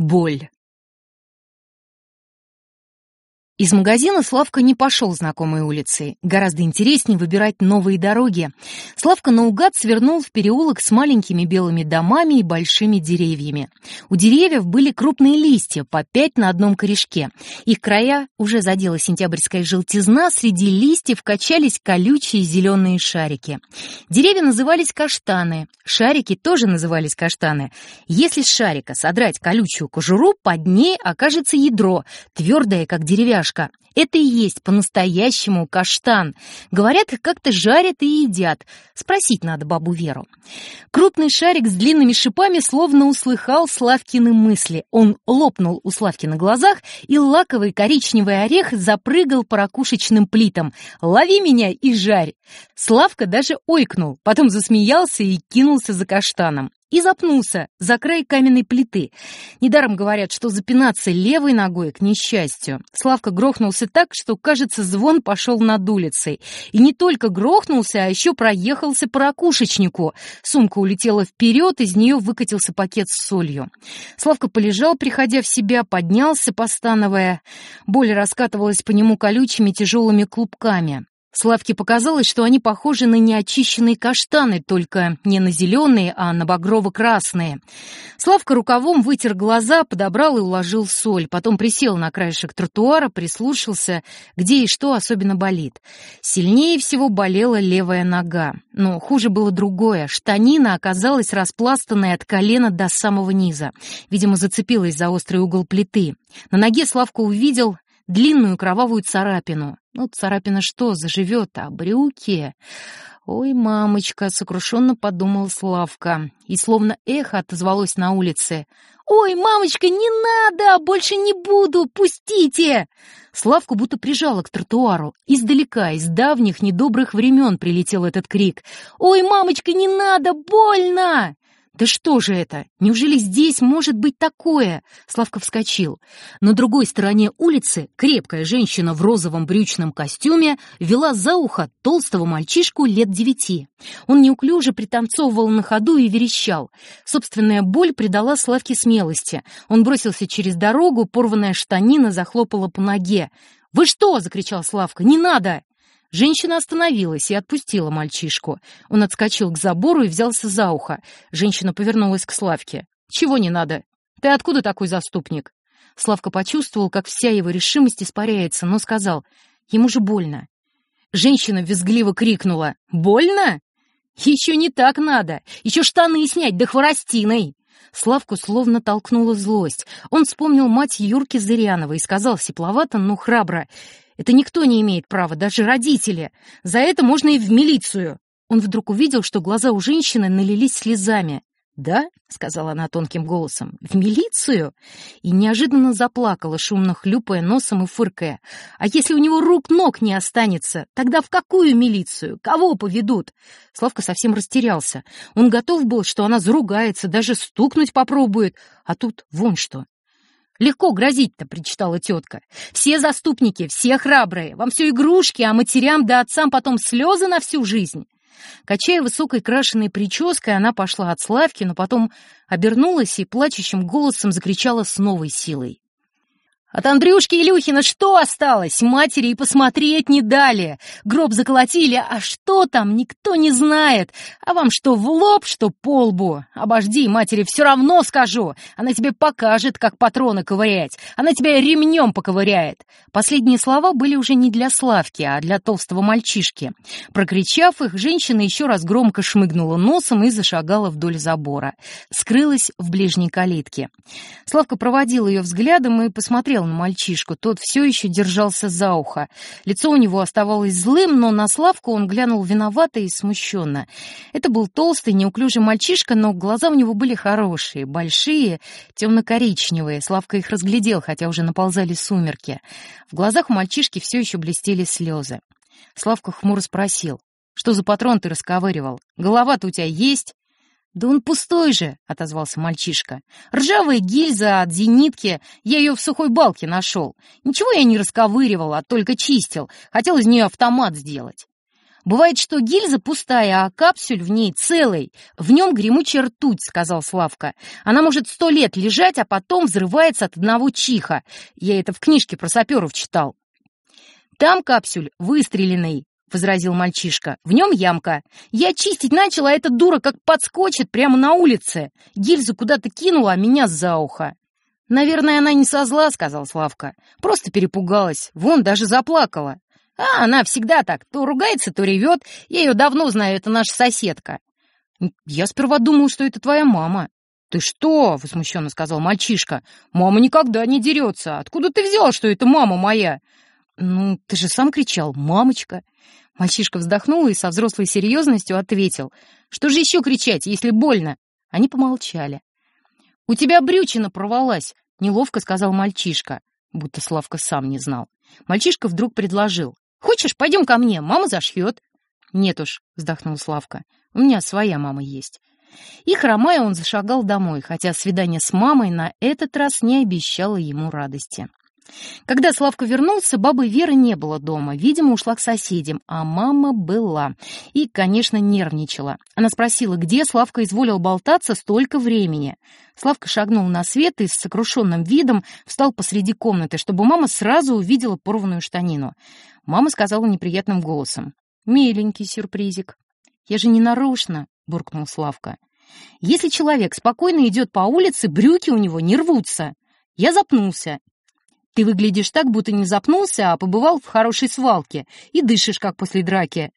Боль. Из магазина Славка не пошел знакомой улицей. Гораздо интереснее выбирать новые дороги. Славка наугад свернул в переулок с маленькими белыми домами и большими деревьями. У деревьев были крупные листья, по пять на одном корешке. Их края уже задела сентябрьская желтизна, среди листьев качались колючие зеленые шарики. Деревья назывались каштаны, шарики тоже назывались каштаны. Если с шарика содрать колючую кожуру, под ней окажется ядро, твердое, как деревяшка картошка. Это и есть по-настоящему каштан. Говорят, как-то жарят и едят. Спросить надо бабу Веру. Крупный шарик с длинными шипами словно услыхал Славкины мысли. Он лопнул у Славки на глазах, и лаковый коричневый орех запрыгал по ракушечным плитам. «Лови меня и жарь!» Славка даже ойкнул, потом засмеялся и кинулся за каштаном и запнулся за край каменной плиты. Недаром говорят, что запинаться левой ногой к несчастью. Славка грохнулся так, что, кажется, звон пошел над улицей. И не только грохнулся, а еще проехался по ракушечнику. Сумка улетела вперед, из нее выкатился пакет с солью. Славка полежал, приходя в себя, поднялся, постановая. Боль раскатывалась по нему колючими тяжелыми клубками. Славке показалось, что они похожи на неочищенные каштаны, только не на зеленые, а на багрово-красные. Славка рукавом вытер глаза, подобрал и уложил соль, потом присел на краешек тротуара, прислушался, где и что особенно болит. Сильнее всего болела левая нога, но хуже было другое. Штанина оказалась распластанной от колена до самого низа. Видимо, зацепилась за острый угол плиты. На ноге Славка увидел длинную кровавую царапину. Ну, царапина что, заживет, а брюки... «Ой, мамочка!» — сокрушенно подумал Славка. И словно эхо отозвалось на улице. «Ой, мамочка, не надо! Больше не буду! Пустите!» Славку будто прижало к тротуару. Издалека, из давних недобрых времен прилетел этот крик. «Ой, мамочка, не надо! Больно!» «Да что же это? Неужели здесь может быть такое?» Славка вскочил. На другой стороне улицы крепкая женщина в розовом брючном костюме вела за ухо толстого мальчишку лет девяти. Он неуклюже пританцовывал на ходу и верещал. Собственная боль придала Славке смелости. Он бросился через дорогу, порванная штанина захлопала по ноге. «Вы что?» — закричал Славка. «Не надо!» Женщина остановилась и отпустила мальчишку. Он отскочил к забору и взялся за ухо. Женщина повернулась к Славке. «Чего не надо? Ты откуда такой заступник?» Славка почувствовал, как вся его решимость испаряется, но сказал, ему же больно. Женщина визгливо крикнула, «Больно? Еще не так надо! Еще штаны снять, да хворостиной!» Славку словно толкнула злость. Он вспомнил мать Юрки Зырянова и сказал сепловато, но храбро, это никто не имеет права, даже родители. За это можно и в милицию. Он вдруг увидел, что глаза у женщины налились слезами. «Да?» — сказала она тонким голосом. «В милицию?» И неожиданно заплакала, шумно хлюпая носом и фыркая. «А если у него рук-ног не останется, тогда в какую милицию? Кого поведут?» Славка совсем растерялся. Он готов был, что она заругается, даже стукнуть попробует. А тут вон что. «Легко грозить-то», — причитала тетка. «Все заступники, все храбрые, вам все игрушки, а матерям да отцам потом слезы на всю жизнь». Качая высокой крашеной прической, она пошла от Славки, но потом обернулась и плачущим голосом закричала с новой силой. От Андрюшки Илюхина что осталось? Матери и посмотреть не дали. Гроб заколотили, а что там, никто не знает. А вам что в лоб, что по лбу? Обожди, матери, все равно скажу. Она тебе покажет, как патроны ковырять. Она тебя ремнем поковыряет. Последние слова были уже не для Славки, а для толстого мальчишки. Прокричав их, женщина еще раз громко шмыгнула носом и зашагала вдоль забора. Скрылась в ближней калитке. Славка проводил ее взглядом и посмотрел посмотрел на мальчишку. Тот все еще держался за ухо. Лицо у него оставалось злым, но на Славку он глянул виновато и смущенно. Это был толстый, неуклюжий мальчишка, но глаза у него были хорошие, большие, темно-коричневые. Славка их разглядел, хотя уже наползали сумерки. В глазах у мальчишки все еще блестели слезы. Славка хмуро спросил. «Что за патрон ты расковыривал? Голова-то у тебя есть?» «Да он пустой же!» — отозвался мальчишка. «Ржавая гильза от зенитки. Я ее в сухой балке нашел. Ничего я не расковыривал, а только чистил. Хотел из нее автомат сделать». Бывает, что гильза пустая, а капсюль в ней целый. В нем гремучая ртуть, сказал Славка. Она может сто лет лежать, а потом взрывается от одного чиха. Я это в книжке про саперов читал. Там капсюль выстреленный, — возразил мальчишка. «В нем ямка. Я чистить начала, а эта дура как подскочит прямо на улице. Гильзу куда-то кинула, а меня за ухо». «Наверное, она не со зла», — сказал Славка. «Просто перепугалась. Вон, даже заплакала». «А, она всегда так. То ругается, то ревет. Я ее давно знаю, это наша соседка». «Я сперва думал, что это твоя мама». «Ты что?» — возмущенно сказал мальчишка. «Мама никогда не дерется. Откуда ты взял, что это мама моя?» «Ну, ты же сам кричал, мамочка!» Мальчишка вздохнул и со взрослой серьезностью ответил. «Что же еще кричать, если больно?» Они помолчали. «У тебя брючина порвалась», — неловко сказал мальчишка, будто Славка сам не знал. Мальчишка вдруг предложил. «Хочешь, пойдем ко мне, мама зашьет». «Нет уж», — вздохнул Славка, — «у меня своя мама есть». И, хромая, он зашагал домой, хотя свидание с мамой на этот раз не обещало ему радости. Когда Славка вернулся, бабы Веры не было дома. Видимо, ушла к соседям, а мама была. И, конечно, нервничала. Она спросила, где Славка изволил болтаться столько времени. Славка шагнул на свет и с сокрушенным видом встал посреди комнаты, чтобы мама сразу увидела порванную штанину. Мама сказала неприятным голосом. «Миленький сюрпризик». «Я же не нарочно», — буркнул Славка. «Если человек спокойно идет по улице, брюки у него не рвутся». Я запнулся ты выглядишь так, будто не запнулся, а побывал в хорошей свалке и дышишь, как после драки.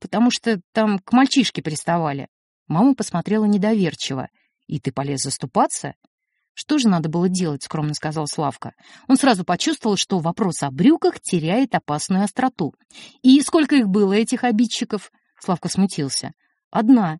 Потому что там к мальчишке приставали. Мама посмотрела недоверчиво. И ты полез заступаться? Что же надо было делать, скромно сказал Славка. Он сразу почувствовал, что вопрос о брюках теряет опасную остроту. И сколько их было, этих обидчиков? Славка смутился. Одна.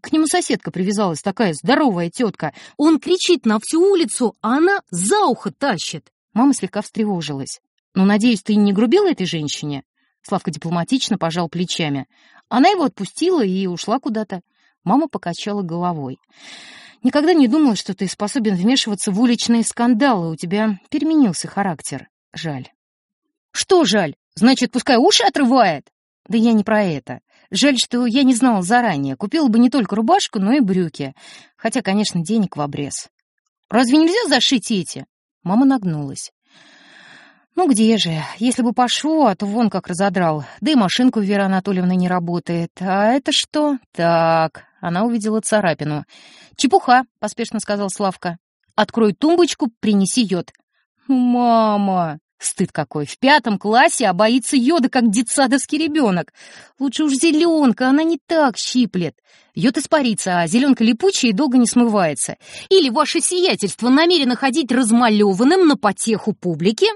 К нему соседка привязалась, такая здоровая тетка. Он кричит на всю улицу, а она за ухо тащит. Мама слегка встревожилась. «Ну, надеюсь, ты не грубила этой женщине?» Славка дипломатично пожал плечами. Она его отпустила и ушла куда-то. Мама покачала головой. «Никогда не думала, что ты способен вмешиваться в уличные скандалы. У тебя переменился характер. Жаль». «Что жаль? Значит, пускай уши отрывает?» «Да я не про это. Жаль, что я не знала заранее. Купила бы не только рубашку, но и брюки. Хотя, конечно, денег в обрез. Разве нельзя зашить эти?» Мама нагнулась. «Ну где же? Если бы пошел, а то вон как разодрал. Да и машинка у Веры Анатольевны не работает. А это что? Так...» Она увидела царапину. «Чепуха», — поспешно сказал Славка. «Открой тумбочку, принеси йод». «Ну, мама!» Стыд какой. В пятом классе, а боится йода, как детсадовский ребенок. Лучше уж зеленка, она не так щиплет. Йод испарится, а зеленка липучая и долго не смывается. Или ваше сиятельство намерено ходить размалеванным на потеху публики?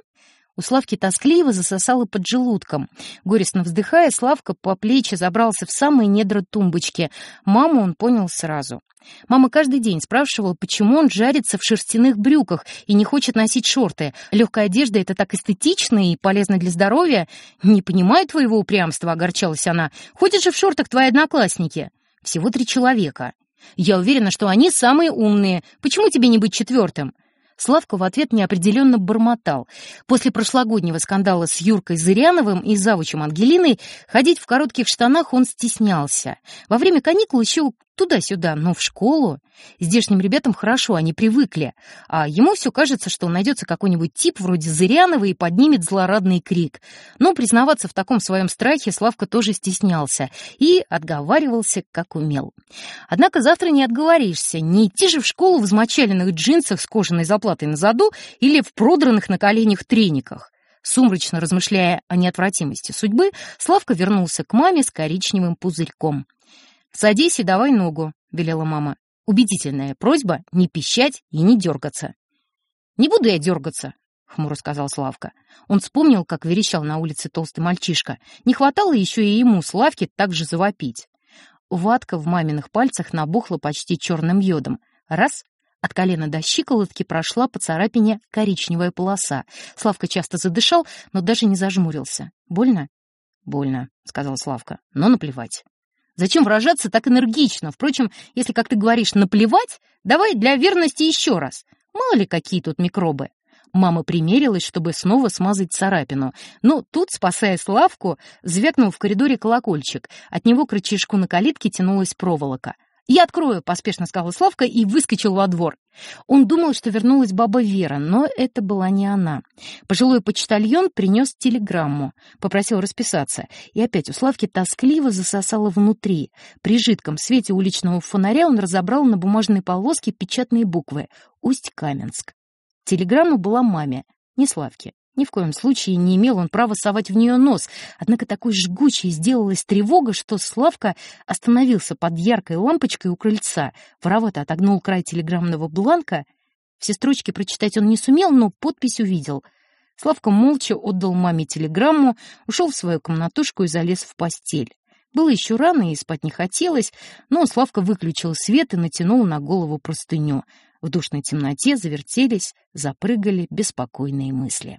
У Славки тоскливо засосало под желудком. Горестно вздыхая, Славка по плечи забрался в самые недра тумбочки. Маму он понял сразу. Мама каждый день спрашивала, почему он жарится в шерстяных брюках и не хочет носить шорты. Легкая одежда — это так эстетично и полезно для здоровья. «Не понимаю твоего упрямства», — огорчалась она. «Ходят же в шортах твои одноклассники». «Всего три человека». «Я уверена, что они самые умные. Почему тебе не быть четвертым?» Славка в ответ неопределенно бормотал. После прошлогоднего скандала с Юркой Зыряновым и завучем Ангелиной ходить в коротких штанах он стеснялся. Во время каникул еще туда-сюда, но в школу. Здешним ребятам хорошо, они привыкли. А ему все кажется, что найдется какой-нибудь тип вроде Зырянова и поднимет злорадный крик. Но признаваться в таком своем страхе Славка тоже стеснялся и отговаривался, как умел. Однако завтра не отговоришься. Не идти же в школу в измочаленных джинсах с кожаной заплатой на заду или в продранных на коленях трениках. Сумрачно размышляя о неотвратимости судьбы, Славка вернулся к маме с коричневым пузырьком. «Садись и давай ногу», — велела мама. Убедительная просьба не пищать и не дергаться. «Не буду я дергаться», — хмуро сказал Славка. Он вспомнил, как верещал на улице толстый мальчишка. Не хватало еще и ему, Славке, так же завопить. Ватка в маминых пальцах набухла почти черным йодом. Раз — от колена до щиколотки прошла по царапине коричневая полоса. Славка часто задышал, но даже не зажмурился. «Больно?» «Больно», — сказал Славка, — «но наплевать». Зачем выражаться так энергично? Впрочем, если, как ты говоришь, наплевать, давай для верности еще раз. Мало ли какие тут микробы. Мама примерилась, чтобы снова смазать царапину. Но тут, спасая Славку, звякнул в коридоре колокольчик. От него к рычажку на калитке тянулась проволока. «Я открою», — поспешно сказала Славка и выскочил во двор. Он думал, что вернулась баба Вера, но это была не она. Пожилой почтальон принес телеграмму, попросил расписаться, и опять у Славки тоскливо засосало внутри. При жидком свете уличного фонаря он разобрал на бумажной полоске печатные буквы «Усть-Каменск». Телеграмма была маме, не Славке. Ни в коем случае не имел он права совать в нее нос, однако такой жгучей сделалась тревога, что Славка остановился под яркой лампочкой у крыльца, воровато отогнул край телеграммного бланка. Все строчки прочитать он не сумел, но подпись увидел. Славка молча отдал маме телеграмму, ушел в свою комнатушку и залез в постель. Было еще рано и спать не хотелось, но Славка выключил свет и натянул на голову простыню. В душной темноте завертелись, запрыгали беспокойные мысли.